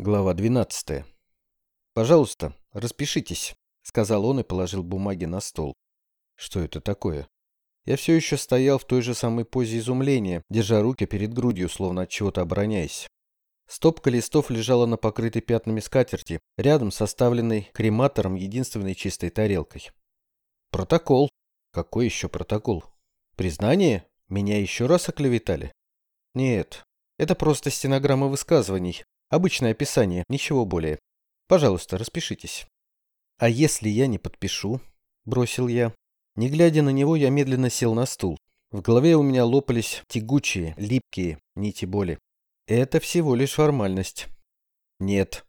Глава 12. «Пожалуйста, распишитесь», — сказал он и положил бумаги на стол. Что это такое? Я все еще стоял в той же самой позе изумления, держа руки перед грудью, словно от чего-то обороняясь. Стопка листов лежала на покрытой пятнами скатерти, рядом с оставленной крематором единственной чистой тарелкой. Протокол. Какой еще протокол? Признание? Меня еще раз оклеветали? Нет, это просто стенограмма высказываний, Обычное описание, ничего более. Пожалуйста, распишитесь. А если я не подпишу? Бросил я. Не глядя на него, я медленно сел на стул. В голове у меня лопались тягучие, липкие нити боли. Это всего лишь формальность. Нет.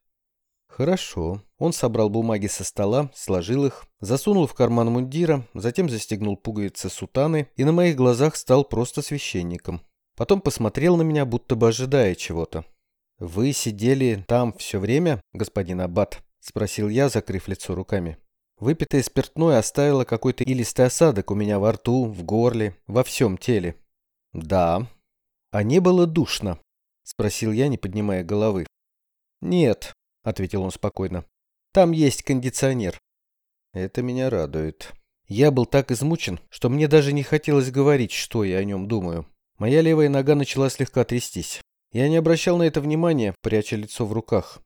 Хорошо. Он собрал бумаги со стола, сложил их, засунул в карман мундира, затем застегнул пуговицы сутаны и на моих глазах стал просто священником. Потом посмотрел на меня, будто бы ожидая чего-то. «Вы сидели там все время, господин Аббат?» – спросил я, закрыв лицо руками. Выпитое спиртное оставило какой-то илистый осадок у меня во рту, в горле, во всем теле. «Да». «А не было душно?» – спросил я, не поднимая головы. «Нет», – ответил он спокойно. «Там есть кондиционер». «Это меня радует». Я был так измучен, что мне даже не хотелось говорить, что я о нем думаю. Моя левая нога начала слегка трястись. Я не обращал на это внимания, пряча лицо в руках.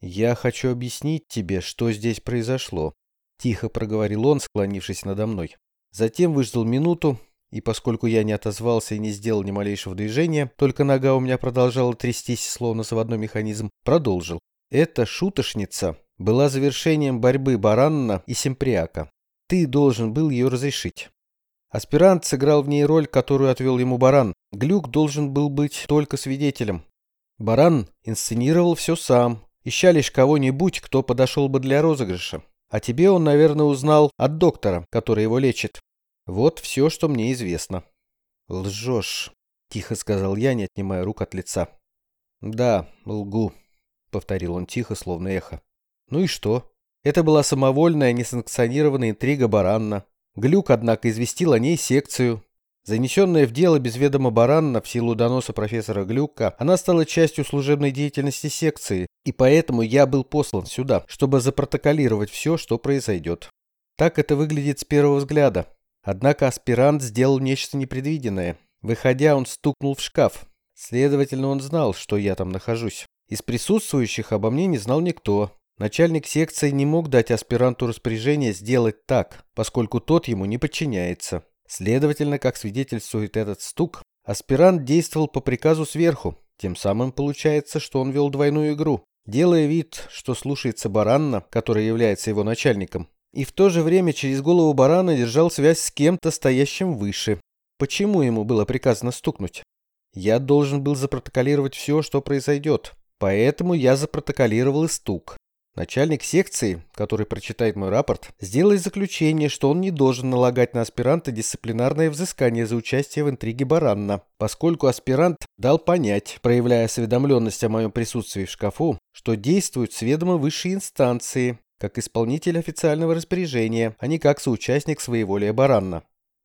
«Я хочу объяснить тебе, что здесь произошло», – тихо проговорил он, склонившись надо мной. Затем выждал минуту, и поскольку я не отозвался и не сделал ни малейшего движения, только нога у меня продолжала трястись, словно заводной механизм, продолжил. Эта шутошница была завершением борьбы Баранна и Симприака. Ты должен был ее разрешить. Аспирант сыграл в ней роль, которую отвел ему Баран. Глюк должен был быть только свидетелем. Баран инсценировал все сам, ища лишь кого-нибудь, кто подошел бы для розыгрыша. А тебе он, наверное, узнал от доктора, который его лечит. Вот все, что мне известно. Лжешь, тихо сказал я, не отнимая рук от лица. Да, лгу, повторил он тихо, словно эхо. Ну и что? Это была самовольная, несанкционированная интрига Баранна. Глюк, однако, известил о ней секцию. Занесенная в дело без ведома Баранна в силу доноса профессора Глюка, она стала частью служебной деятельности секции, и поэтому я был послан сюда, чтобы запротоколировать все, что произойдет. Так это выглядит с первого взгляда. Однако аспирант сделал нечто непредвиденное. Выходя, он стукнул в шкаф. Следовательно, он знал, что я там нахожусь. Из присутствующих обо мне не знал никто. Начальник секции не мог дать аспиранту распоряжение сделать так, поскольку тот ему не подчиняется. Следовательно, как свидетельствует этот стук, аспирант действовал по приказу сверху, тем самым получается, что он вел двойную игру, делая вид, что слушается Баранна, который является его начальником, и в то же время через голову Барана держал связь с кем-то стоящим выше. Почему ему было приказано стукнуть? Я должен был запротоколировать все, что произойдет, поэтому я запротоколировал и стук. Начальник секции, который прочитает мой рапорт, сделает заключение, что он не должен налагать на аспиранта дисциплинарное взыскание за участие в интриге Баранна, поскольку аспирант дал понять, проявляя осведомленность о моем присутствии в шкафу, что действует с ведома высшей инстанции, как исполнитель официального распоряжения, а не как соучастник своеволия Баранна.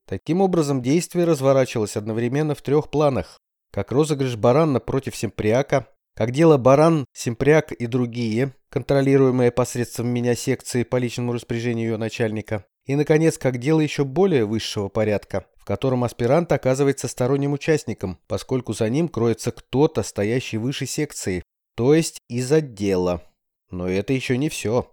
Таким образом, действие разворачивалось одновременно в трех планах. Как розыгрыш Баранна против Симприака, как дело Баран, Симпряк и другие, контролируемые посредством меня секции по личному распоряжению ее начальника. И, наконец, как дело еще более высшего порядка, в котором аспирант оказывается сторонним участником, поскольку за ним кроется кто-то, стоящий выше секции, то есть из отдела. Но это еще не все.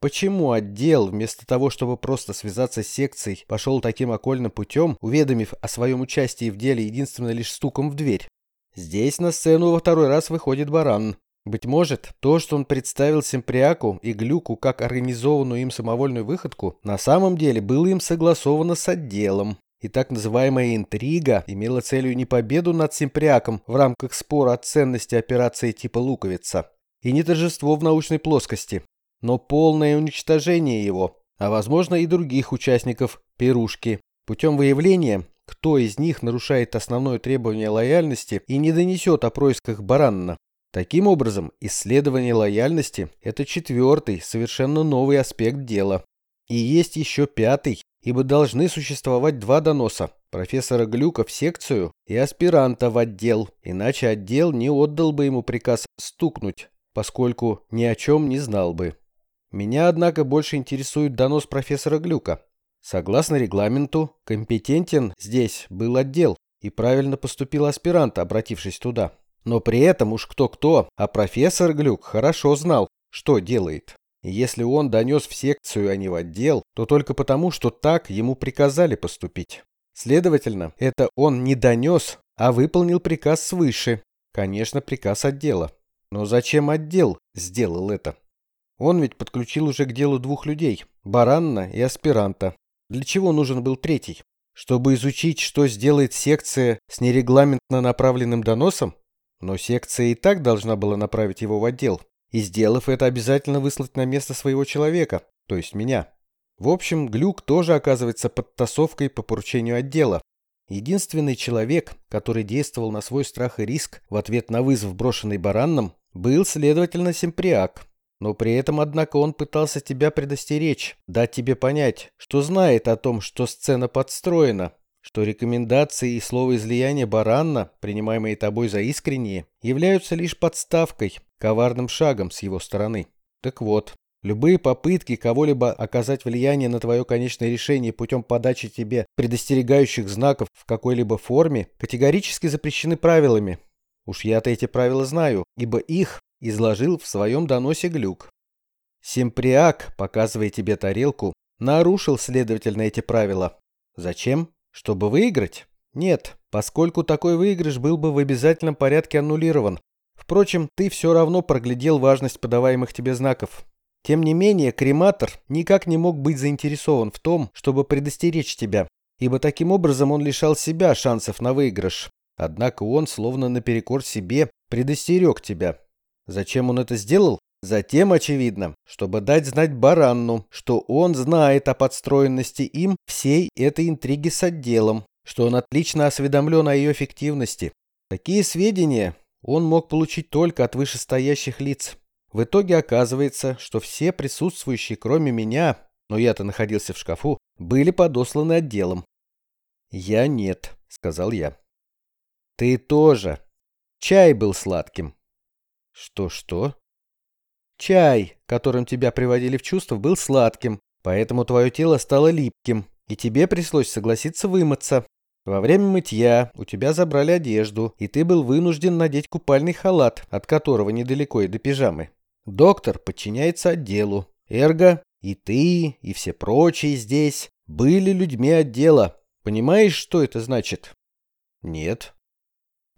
Почему отдел, вместо того, чтобы просто связаться с секцией, пошел таким окольным путем, уведомив о своем участии в деле единственно лишь стуком в дверь? Здесь на сцену во второй раз выходит баран. Быть может, то, что он представил Симприаку и Глюку как организованную им самовольную выходку, на самом деле было им согласовано с отделом. И так называемая интрига имела целью не победу над Симприаком в рамках спора о ценности операции типа «Луковица», и не торжество в научной плоскости, но полное уничтожение его, а возможно и других участников пирушки, путем выявления кто из них нарушает основное требование лояльности и не донесет о происках Баранна. Таким образом, исследование лояльности – это четвертый, совершенно новый аспект дела. И есть еще пятый, ибо должны существовать два доноса – профессора Глюка в секцию и аспиранта в отдел, иначе отдел не отдал бы ему приказ стукнуть. поскольку ни о чем не знал бы. Меня, однако, больше интересует донос профессора Глюка. Согласно регламенту, компетентен здесь был отдел, и правильно поступил аспирант, обратившись туда. Но при этом уж кто-кто, а профессор Глюк хорошо знал, что делает. Если он донес в секцию, а не в отдел, то только потому, что так ему приказали поступить. Следовательно, это он не донес, а выполнил приказ свыше. Конечно, приказ отдела. Но зачем отдел сделал это? Он ведь подключил уже к делу двух людей – Баранна и аспиранта. Для чего нужен был третий? Чтобы изучить, что сделает секция с нерегламентно направленным доносом? Но секция и так должна была направить его в отдел. И сделав это, обязательно выслать на место своего человека, то есть меня. В общем, Глюк тоже оказывается подтасовкой по поручению отдела. Единственный человек, который действовал на свой страх и риск в ответ на вызов, брошенный Баранном, был, следовательно, Симприак. Но при этом, однако, он пытался тебя предостеречь, дать тебе понять, что знает о том, что сцена подстроена, что рекомендации и слово излияния Баранна, принимаемые тобой за искренние, являются лишь подставкой, коварным шагом с его стороны. Так вот, любые попытки кого-либо оказать влияние на твое конечное решение путем подачи тебе предостерегающих знаков в какой-либо форме категорически запрещены правилами. Уж я-то эти правила знаю, ибо их изложил в своем доносе Глюк. Симприак, показывая тебе тарелку, нарушил, следовательно, эти правила. Зачем? Чтобы выиграть? Нет, поскольку такой выигрыш был бы в обязательном порядке аннулирован. Впрочем, ты все равно проглядел важность подаваемых тебе знаков. Тем не менее, крематор никак не мог быть заинтересован в том, чтобы предостеречь тебя, ибо таким образом он лишал себя шансов на выигрыш. Однако он, словно наперекор себе, предостерег тебя. Зачем он это сделал? Затем, очевидно, чтобы дать знать Баранну, что он знает о подстроенности им всей этой интриги с отделом, что он отлично осведомлен о ее эффективности. Такие сведения он мог получить только от вышестоящих лиц. В итоге оказывается, что все присутствующие, кроме меня, но я-то находился в шкафу, были подосланы отделом. «Я нет», — сказал я. «Ты тоже. Чай был сладким». «Что-что?» Чай, которым тебя приводили в чувство, был сладким, поэтому твое тело стало липким, и тебе пришлось согласиться вымыться. Во время мытья у тебя забрали одежду, и ты был вынужден надеть купальный халат, от которого недалеко и до пижамы. Доктор подчиняется отделу. Эрго, и ты, и все прочие здесь были людьми отдела. Понимаешь, что это значит? Нет.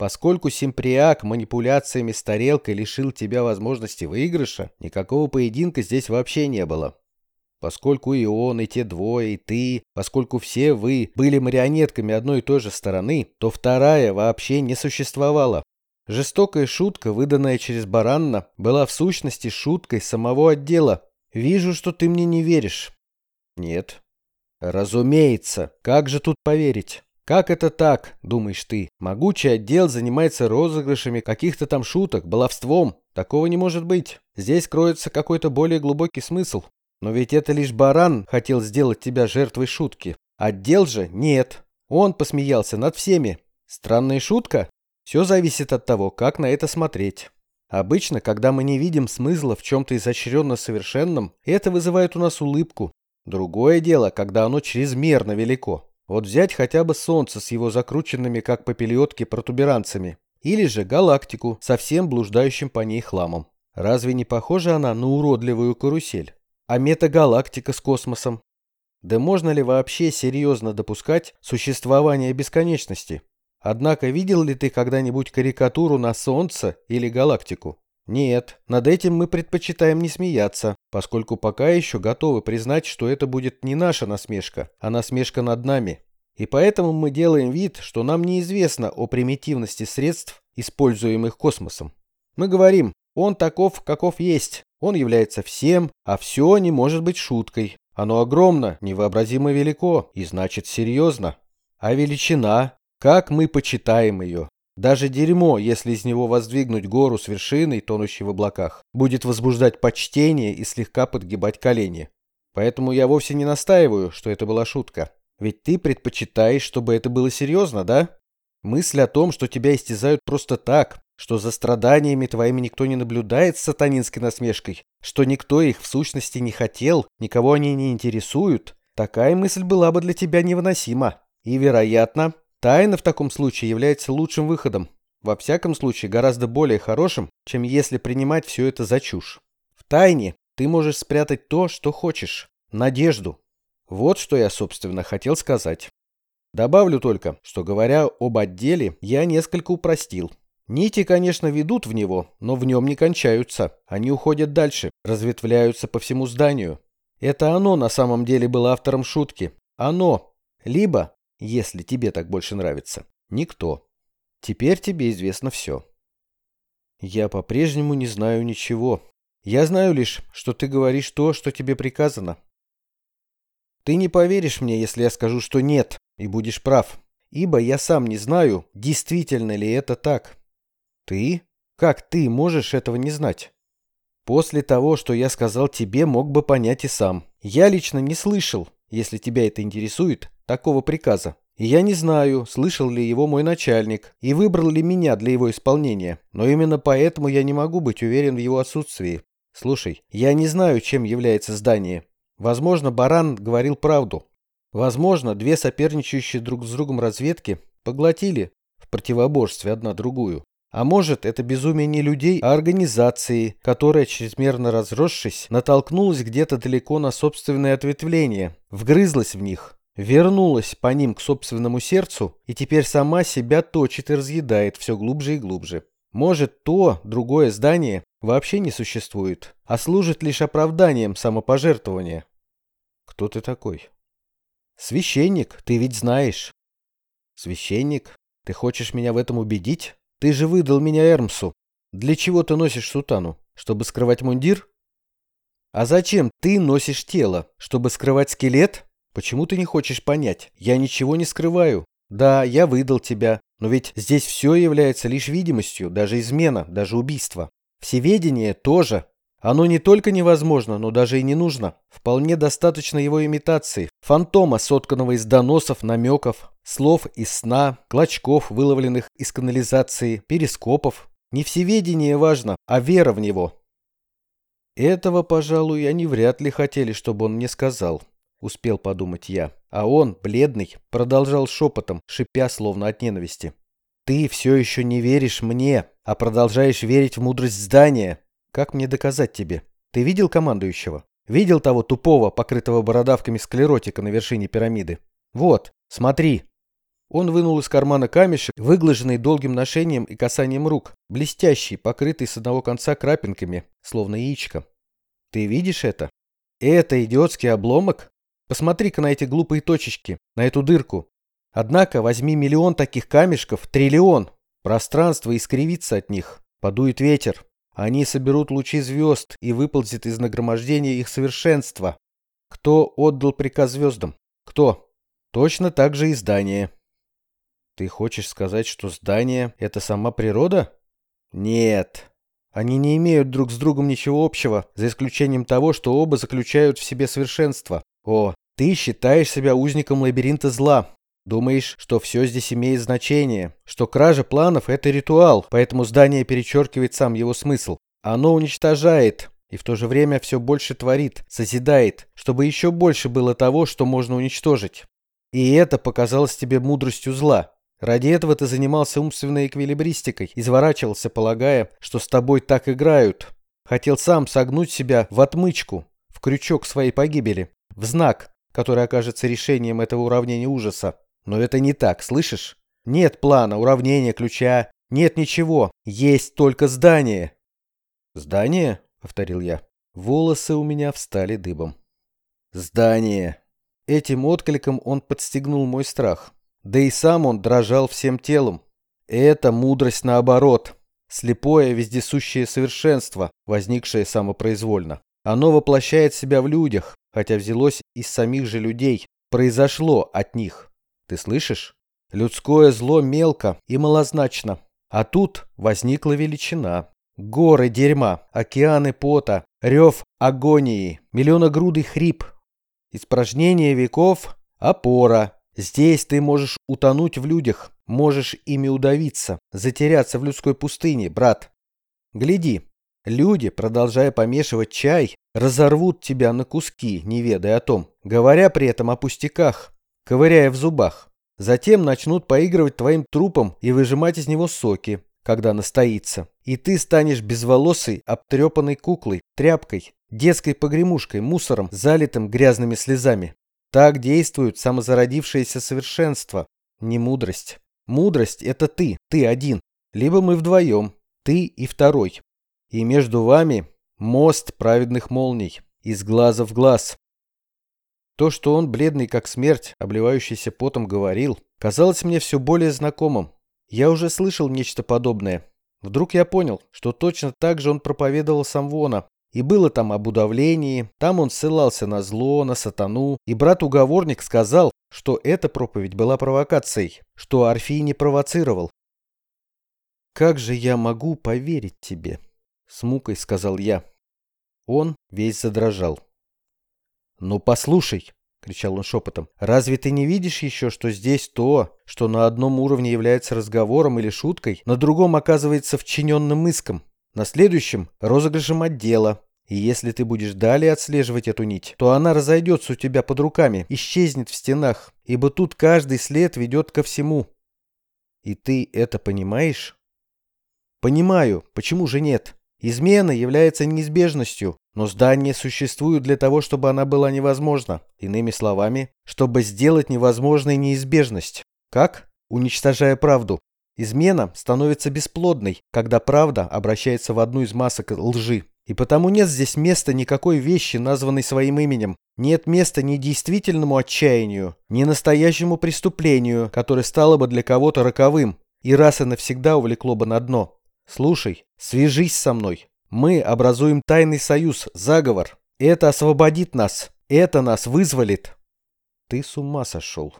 Поскольку Симприак манипуляциями с тарелкой лишил тебя возможности выигрыша, никакого поединка здесь вообще не было. Поскольку и он, и те двое, и ты, поскольку все вы были марионетками одной и той же стороны, то вторая вообще не существовала. Жестокая шутка, выданная через Баранна, была в сущности шуткой самого отдела. Вижу, что ты мне не веришь. Нет. Разумеется. Как же тут поверить? Как это так, думаешь ты? Могучий отдел занимается розыгрышами каких-то там шуток, баловством. Такого не может быть. Здесь кроется какой-то более глубокий смысл. Но ведь это лишь баран хотел сделать тебя жертвой шутки. Отдел же нет. Он посмеялся над всеми. Странная шутка? Все зависит от того, как на это смотреть. Обычно, когда мы не видим смысла в чем-то изощренно совершенном, это вызывает у нас улыбку. Другое дело, когда оно чрезмерно велико. Вот взять хотя бы Солнце с его закрученными, как попельотки, протуберанцами. Или же галактику, совсем блуждающим по ней хламом. Разве не похожа она на уродливую карусель? А метагалактика с космосом? Да можно ли вообще серьезно допускать существование бесконечности? Однако видел ли ты когда-нибудь карикатуру на Солнце или галактику? Нет, над этим мы предпочитаем не смеяться, поскольку пока еще готовы признать, что это будет не наша насмешка, а насмешка над нами. И поэтому мы делаем вид, что нам неизвестно о примитивности средств, используемых космосом. Мы говорим, он таков, каков есть, он является всем, а все не может быть шуткой. Оно огромно, невообразимо велико и значит серьезно. А величина, как мы почитаем ее, даже дерьмо, если из него воздвигнуть гору с вершиной, тонущей в облаках, будет возбуждать почтение и слегка подгибать колени. Поэтому я вовсе не настаиваю, что это была шутка. Ведь ты предпочитаешь, чтобы это было серьезно, да? Мысль о том, что тебя истязают просто так, что за страданиями твоими никто не наблюдает с сатанинской насмешкой, что никто их в сущности не хотел, никого они не интересуют, такая мысль была бы для тебя невыносима. И, вероятно, тайна в таком случае является лучшим выходом. Во всяком случае, гораздо более хорошим, чем если принимать все это за чушь. В тайне ты можешь спрятать то, что хочешь. Надежду. Вот что я, собственно, хотел сказать. Добавлю только, что говоря об отделе, я несколько упростил. Нити, конечно, ведут в него, но в нем не кончаются. Они уходят дальше, разветвляются по всему зданию. Это оно на самом деле было автором шутки. Оно. Либо, если тебе так больше нравится, никто. Теперь тебе известно все. Я по-прежнему не знаю ничего. Я знаю лишь, что ты говоришь то, что тебе приказано. Ты не поверишь мне, если я скажу, что нет, и будешь прав. Ибо я сам не знаю, действительно ли это так. Ты? Как ты можешь этого не знать? После того, что я сказал тебе, мог бы понять и сам. Я лично не слышал, если тебя это интересует, такого приказа. Я не знаю, слышал ли его мой начальник и выбрал ли меня для его исполнения, но именно поэтому я не могу быть уверен в его отсутствии. Слушай, я не знаю, чем является здание. Возможно, Баран говорил правду. Возможно, две соперничающие друг с другом разведки поглотили в противоборстве одна другую. А может, это безумие не людей, а организации, которая, чрезмерно разросшись, натолкнулась где-то далеко на собственное ответвление, вгрызлась в них, вернулась по ним к собственному сердцу и теперь сама себя точит и разъедает все глубже и глубже. Может, то, другое здание вообще не существует, а служит лишь оправданием самопожертвования. Кто ты такой? Священник, ты ведь знаешь. Священник? Ты хочешь меня в этом убедить? Ты же выдал меня Эрмсу. Для чего ты носишь сутану? Чтобы скрывать мундир? А зачем ты носишь тело? Чтобы скрывать скелет? Почему ты не хочешь понять? Я ничего не скрываю. Да, я выдал тебя, но ведь здесь все является лишь видимостью, даже измена, даже убийство. Всеведение тоже. Оно не только невозможно, но даже и не нужно. Вполне достаточно его имитации, фантома, сотканного из доносов, намеков, слов из сна, клочков, выловленных из канализации, перископов. Не всеведение важно, а вера в него. Этого, пожалуй, они вряд ли хотели, чтобы он мне сказал, успел подумать я. А он, бледный, продолжал шепотом, шипя словно от ненависти. Ты все еще не веришь мне, а продолжаешь верить в мудрость здания. Как мне доказать тебе? Ты видел командующего? Видел того тупого, покрытого бородавками склеротика на вершине пирамиды? Вот, смотри. Он вынул из кармана камешек, выглаженный долгим ношением и касанием рук, блестящий, покрытый с одного конца крапинками, словно яичко. Ты видишь это? Это идиотский обломок? Посмотри-ка на эти глупые точечки, на эту дырку. Однако возьми миллион таких камешков, триллион. Пространство искривится от них. Подует ветер. Они соберут лучи звезд и выползет из нагромождения их совершенства. Кто отдал приказ звездам? Кто? Точно так же и здание. Ты хочешь сказать, что здание — это сама природа? Нет. Они не имеют друг с другом ничего общего, за исключением того, что оба заключают в себе совершенство. О, ты считаешь себя узником лабиринта зла. Думаешь, что все здесь имеет значение, что кража планов — это ритуал, поэтому здание перечеркивает сам его смысл. Оно уничтожает и в то же время все больше творит, созидает, чтобы еще больше было того, что можно уничтожить. И это показалось тебе мудростью зла. Ради этого ты занимался умственной эквилибристикой, изворачивался, полагая, что с тобой так играют. Хотел сам согнуть себя в отмычку, в крючок своей погибели, в знак, который окажется решением этого уравнения ужаса. Но это не так, слышишь? Нет плана, уравнения, ключа, нет ничего, есть только здание. Здание? повторил я. Волосы у меня встали дыбом. Здание. Этим откликом он подстегнул мой страх. Да и сам он дрожал всем телом. Это мудрость наоборот. Слепое вездесущее совершенство, возникшее самопроизвольно. Оно воплощает себя в людях, хотя взялось из самих же людей, произошло от них. Ты слышишь? Людское зло мелко и малозначно. А тут возникла величина. Горы дерьма, океаны пота, рев агонии, миллионогрудый хрип. Испражнение веков — опора, Здесь ты можешь утонуть в людях, можешь ими удавиться, затеряться в людской пустыне, брат. Гляди, люди, продолжая помешивать чай, разорвут тебя на куски, не ведая о том, говоря при этом о пустяках, ковыряя в зубах. Затем начнут поигрывать твоим трупом и выжимать из него соки, когда настоится. И ты станешь безволосой, обтрепанной куклой, тряпкой, детской погремушкой, мусором, залитым грязными слезами. Так действует самозародившееся совершенство, не мудрость. Мудрость — это ты, ты один. Либо мы вдвоем, ты и второй. И между вами мост праведных молний, из глаза в глаз. То, что он, бледный как смерть, обливающийся потом, говорил, казалось мне все более знакомым. Я уже слышал нечто подобное. Вдруг я понял, что точно так же он проповедовал Самвона. И было там об удавлении, там он ссылался на зло, на сатану, и брат-уговорник сказал, что эта проповедь была провокацией, что Орфей не провоцировал. «Как же я могу поверить тебе?» — с мукой сказал я. Он весь задрожал. «Ну послушай!» — кричал он шепотом. «Разве ты не видишь еще, что здесь то, что на одном уровне является разговором или шуткой, на другом оказывается вчиненным иском, на следующем — розыгрышем отдела, и если ты будешь далее отслеживать эту нить, то она разойдется у тебя под руками, исчезнет в стенах, ибо тут каждый след ведет ко всему. И ты это понимаешь? Понимаю, почему же нет? Измена является неизбежностью, но здание существует для того, чтобы она была невозможна. Иными словами, чтобы сделать невозможной неизбежность. Как? Уничтожая правду. Измена становится бесплодной, когда правда обращается в одну из масок лжи. И потому нет здесь места никакой вещи, названной своим именем. Нет места ни действительному отчаянию, ни настоящему преступлению, которое стало бы для кого-то роковым и раз и навсегда увлекло бы на дно. Слушай, свяжись со мной. Мы образуем тайный союз, заговор. Это освободит нас. Это нас вызволит. Ты с ума сошел.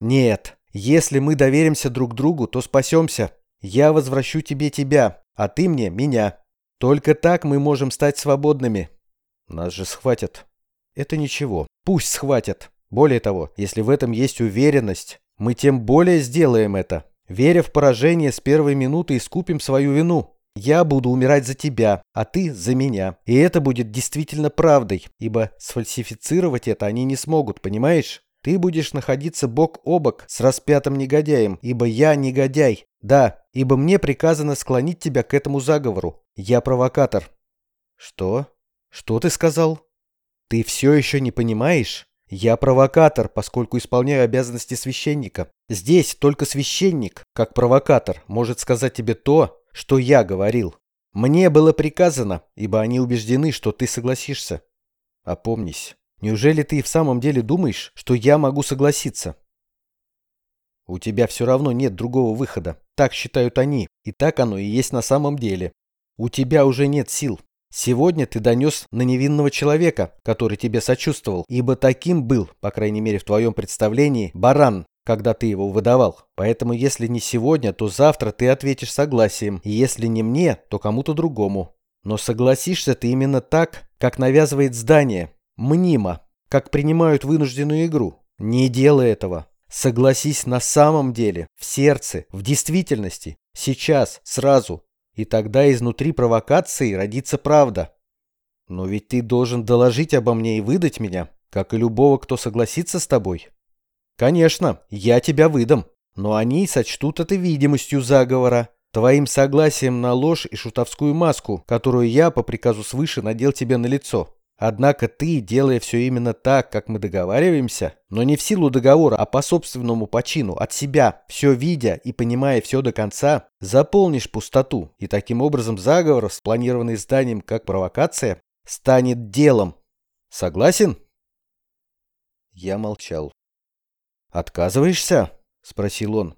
Нет, если мы доверимся друг другу, то спасемся. Я возвращу тебе тебя, а ты мне меня. Только так мы можем стать свободными. Нас же схватят. Это ничего. Пусть схватят. Более того, если в этом есть уверенность, мы тем более сделаем это. Веря в поражение с первой минуты искупим свою вину. Я буду умирать за тебя, а ты за меня. И это будет действительно правдой, ибо сфальсифицировать это они не смогут, понимаешь? Ты будешь находиться бок о бок с распятым негодяем, ибо я негодяй. Да, ибо мне приказано склонить тебя к этому заговору. Я провокатор. Что? Что ты сказал? Ты все еще не понимаешь? Я провокатор, поскольку исполняю обязанности священника. Здесь только священник, как провокатор, может сказать тебе то, что я говорил. Мне было приказано, ибо они убеждены, что ты согласишься. Опомнись. Неужели ты в самом деле думаешь, что я могу согласиться? У тебя все равно нет другого выхода. Так считают они, и так оно и есть на самом деле. У тебя уже нет сил. Сегодня ты донес на невинного человека, который тебе сочувствовал, ибо таким был, по крайней мере в твоем представлении, баран, когда ты его выдавал. Поэтому если не сегодня, то завтра ты ответишь согласием, и если не мне, то кому-то другому. Но согласишься ты именно так, как навязывает здание, мнимо, как принимают вынужденную игру. Не делай этого. Согласись на самом деле, в сердце, в действительности, сейчас, сразу. И тогда изнутри провокации родится правда. Но ведь ты должен доложить обо мне и выдать меня, как и любого, кто согласится с тобой. Конечно, я тебя выдам, но они сочтут это видимостью заговора, твоим согласием на ложь и шутовскую маску, которую я по приказу свыше надел тебе на лицо. Однако ты, делая все именно так, как мы договариваемся, но не в силу договора, а по собственному почину, от себя, все видя и понимая все до конца, заполнишь пустоту, и таким образом заговор, спланированный зданием как провокация, станет делом. Согласен? Я молчал. «Отказываешься?» — спросил он.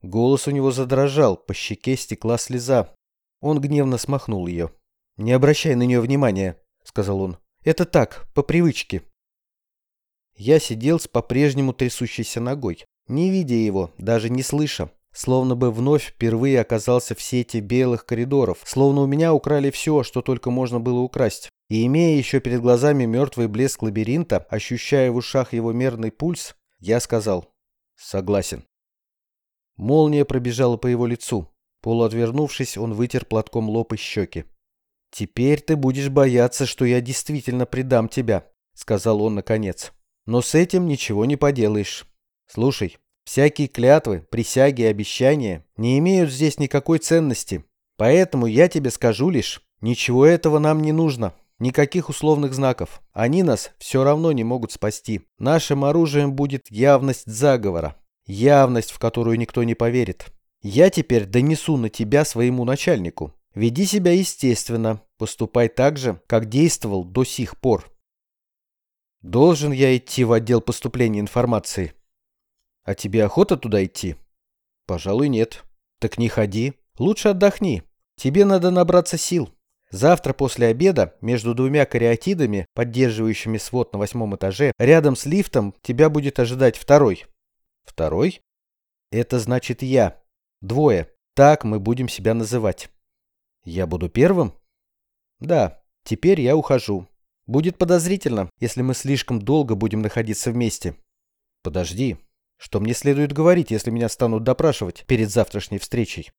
Голос у него задрожал, по щеке стекла слеза. Он гневно смахнул ее. «Не обращай на нее внимания», — сказал он. Это так, по привычке. Я сидел с по-прежнему трясущейся ногой, не видя его, даже не слыша, словно бы вновь впервые оказался в сети белых коридоров, словно у меня украли все, что только можно было украсть. И имея еще перед глазами мертвый блеск лабиринта, ощущая в ушах его мерный пульс, я сказал «Согласен». Молния пробежала по его лицу. Полуотвернувшись, он вытер платком лоб и щеки. «Теперь ты будешь бояться, что я действительно предам тебя», — сказал он наконец. «Но с этим ничего не поделаешь. Слушай, всякие клятвы, присяги и обещания не имеют здесь никакой ценности. Поэтому я тебе скажу лишь, ничего этого нам не нужно. Никаких условных знаков. Они нас все равно не могут спасти. Нашим оружием будет явность заговора. Явность, в которую никто не поверит. Я теперь донесу на тебя своему начальнику. Веди себя естественно. Поступай так же, как действовал до сих пор. Должен я идти в отдел поступления информации? А тебе охота туда идти? Пожалуй, нет. Так не ходи. Лучше отдохни. Тебе надо набраться сил. Завтра после обеда между двумя кариатидами, поддерживающими свод на восьмом этаже, рядом с лифтом тебя будет ожидать второй. Второй? Это значит я. Двое. Так мы будем себя называть. Я буду первым? Да. Теперь я ухожу. Будет подозрительно, если мы слишком долго будем находиться вместе. Подожди. Что мне следует говорить, если меня станут допрашивать перед завтрашней встречей?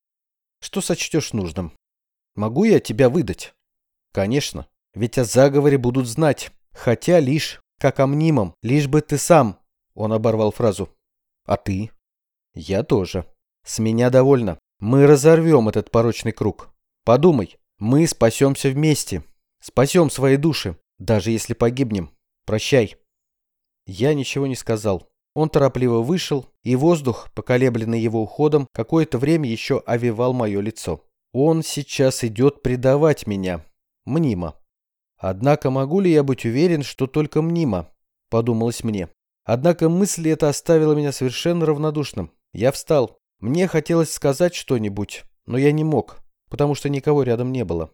Что сочтешь нужным? Могу я тебя выдать? Конечно. Ведь о заговоре будут знать. Хотя лишь, как о мнимом. Лишь бы ты сам. Он оборвал фразу. А ты? Я тоже. С меня довольно. Мы разорвем этот порочный круг. Подумай. Мы спасемся вместе. Спасем свои души. Даже если погибнем. Прощай. Я ничего не сказал. Он торопливо вышел, и воздух, поколебленный его уходом, какое-то время еще овевал мое лицо. Он сейчас идет предавать меня. Мнимо. Однако могу ли я быть уверен, что только мнимо? Подумалось мне. Однако мысль эта оставила меня совершенно равнодушным. Я встал. Мне хотелось сказать что-нибудь, но я не мог, потому что никого рядом не было.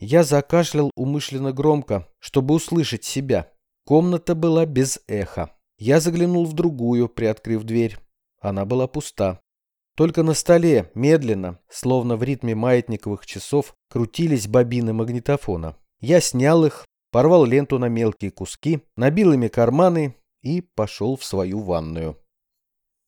Я закашлял умышленно громко, чтобы услышать себя. Комната была без эха. Я заглянул в другую, приоткрыв дверь. Она была пуста. Только на столе, медленно, словно в ритме маятниковых часов, крутились бобины магнитофона. Я снял их, порвал ленту на мелкие куски, набил ими карманы и пошел в свою ванную.